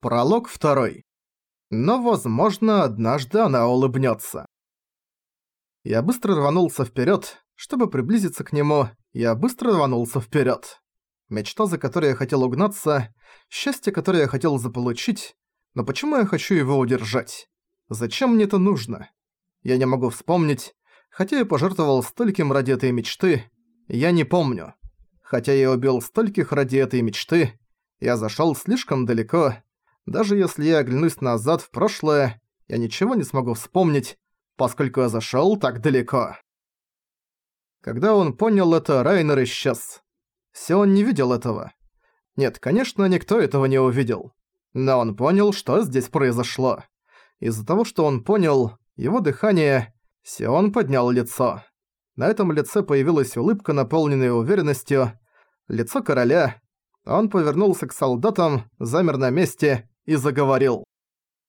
Пролог второй. Но, возможно, однажды она улыбнется. Я быстро рванулся вперед, чтобы приблизиться к нему, я быстро рванулся вперед. Мечта, за которой я хотел угнаться, счастье, которое я хотел заполучить, но почему я хочу его удержать? Зачем мне это нужно? Я не могу вспомнить, хотя я пожертвовал стольким ради этой мечты, я не помню. Хотя я убил стольких ради этой мечты, я зашел слишком далеко, даже если я оглянусь назад в прошлое, я ничего не смогу вспомнить, поскольку я зашёл так далеко. Когда он понял это, Райнер исчез. Сион не видел этого. Нет, конечно, никто этого не увидел. Но он понял, что здесь произошло. Из-за того, что он понял, его дыхание, Сион поднял лицо. На этом лице появилась улыбка, наполненная уверенностью. Лицо короля. Он повернулся к солдатам, замер на месте и заговорил.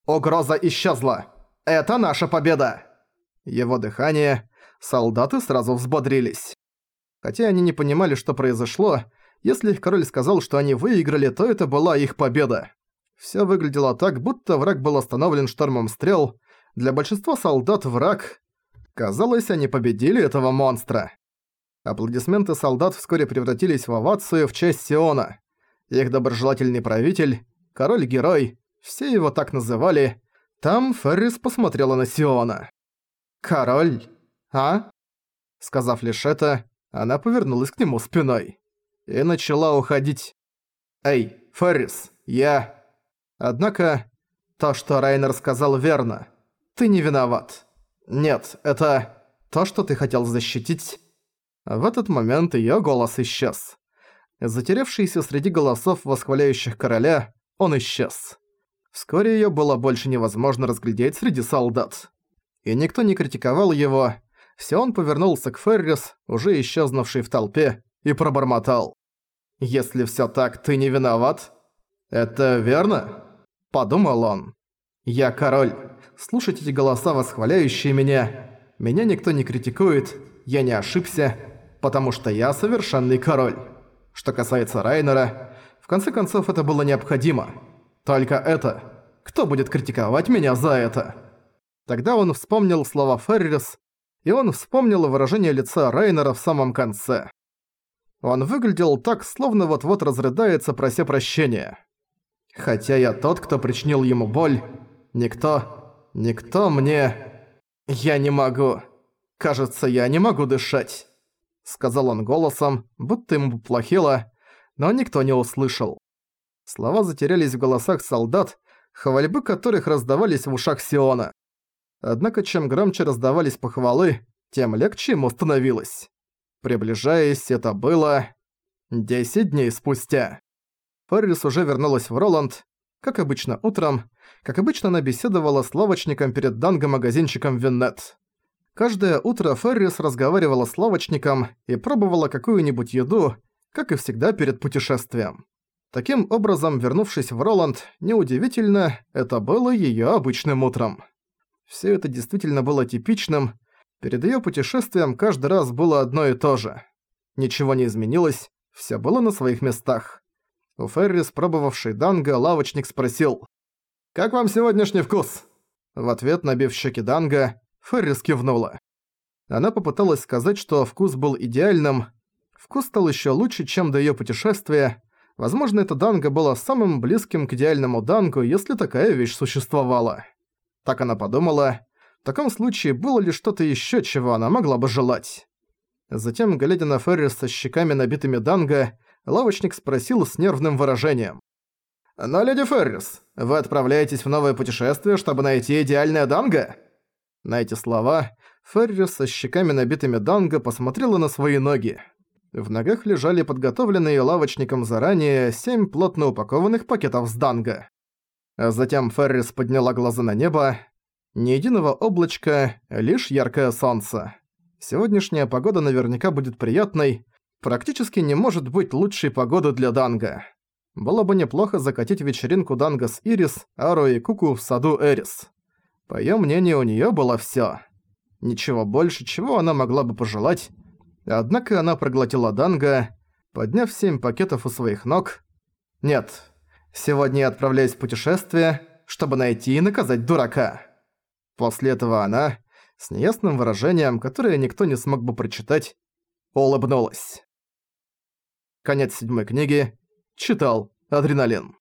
«Угроза исчезла! Это наша победа!» Его дыхание, солдаты сразу взбодрились. Хотя они не понимали, что произошло, если их король сказал, что они выиграли, то это была их победа. Всё выглядело так, будто враг был остановлен штормом стрел. Для большинства солдат враг... Казалось, они победили этого монстра. Аплодисменты солдат вскоре превратились в овацию в честь Сиона. Их доброжелательный правитель, король-герой, все его так называли. Там Феррис посмотрела на Сиона. «Король? А?» Сказав лишь это, она повернулась к нему спиной. И начала уходить. «Эй, Феррис, я...» Однако, то, что Райнер сказал верно. Ты не виноват. Нет, это... То, что ты хотел защитить... В этот момент её голос исчез. Затерявшийся среди голосов восхваляющих короля, он исчез. Вскоре её было больше невозможно разглядеть среди солдат. И никто не критиковал его. Сион повернулся к Феррис, уже исчезнувший в толпе, и пробормотал. «Если всё так, ты не виноват?» «Это верно?» – подумал он. «Я король. Слушать эти голоса, восхваляющие меня. Меня никто не критикует, я не ошибся, потому что я совершенный король. Что касается Райнера, конце концов, это было необходимо. Только это. Кто будет критиковать меня за это? Тогда он вспомнил слова Феррис, и он вспомнил выражение лица Райнера в самом конце. Он выглядел так, словно вот-вот разрыдается, прося прощения. Хотя я тот, кто причинил ему боль, никто, никто мне... Я не могу. Кажется, я не могу дышать. Сказал он голосом, будто ему поплохело, но никто не услышал. Слова затерялись в голосах солдат, хвальбы которых раздавались в ушах Сиона. Однако чем громче раздавались похвалы, тем легче ему становилось. Приближаясь, это было... Десять дней спустя. Феррис уже вернулась в Роланд. Как обычно утром, как обычно она беседовала с лавочником перед данго-магазинчиком Виннет. Каждое утро Феррис разговаривала с лавочником и пробовала какую-нибудь еду, как и всегда перед путешествием. Таким образом, вернувшись в Роланд, неудивительно, это было её обычным утром. Всё это действительно было типичным. Перед её путешествием каждый раз было одно и то же. Ничего не изменилось, всё было на своих местах. У Феррис, пробовавший Данго, лавочник спросил «Как вам сегодняшний вкус?» В ответ, набив щеки Данго, Феррис кивнула. Она попыталась сказать, что вкус был идеальным, Вкус стал еще лучше, чем до ее путешествия. Возможно, эта данга была самым близким к идеальному дангу, если такая вещь существовала. Так она подумала. В таком случае было ли что-то еще, чего она могла бы желать? Затем, глядя на Феррис со щеками набитыми данго, лавочник спросил с нервным выражением. «Но, леди Феррис, вы отправляетесь в новое путешествие, чтобы найти идеальное данго?» На эти слова Феррис со щеками набитыми данго посмотрела на свои ноги. В ногах лежали подготовленные лавочником заранее семь плотно упакованных пакетов с данго. А затем Феррис подняла глаза на небо. Ни единого облачка, лишь яркое солнце. Сегодняшняя погода наверняка будет приятной. Практически не может быть лучшей погоды для данго. Было бы неплохо закатить вечеринку данго с Ирис, Аро и Куку в саду Эрис. По её мнению, у неё было всё. Ничего больше, чего она могла бы пожелать, Однако она проглотила Данга, подняв семь пакетов у своих ног. Нет, Сегодня я отправляюсь в путешествие, чтобы найти и наказать дурака». После этого она, с неясным выражением, которое никто не смог бы прочитать, улыбнулась. Конец седьмой книги. Читал. Адреналин.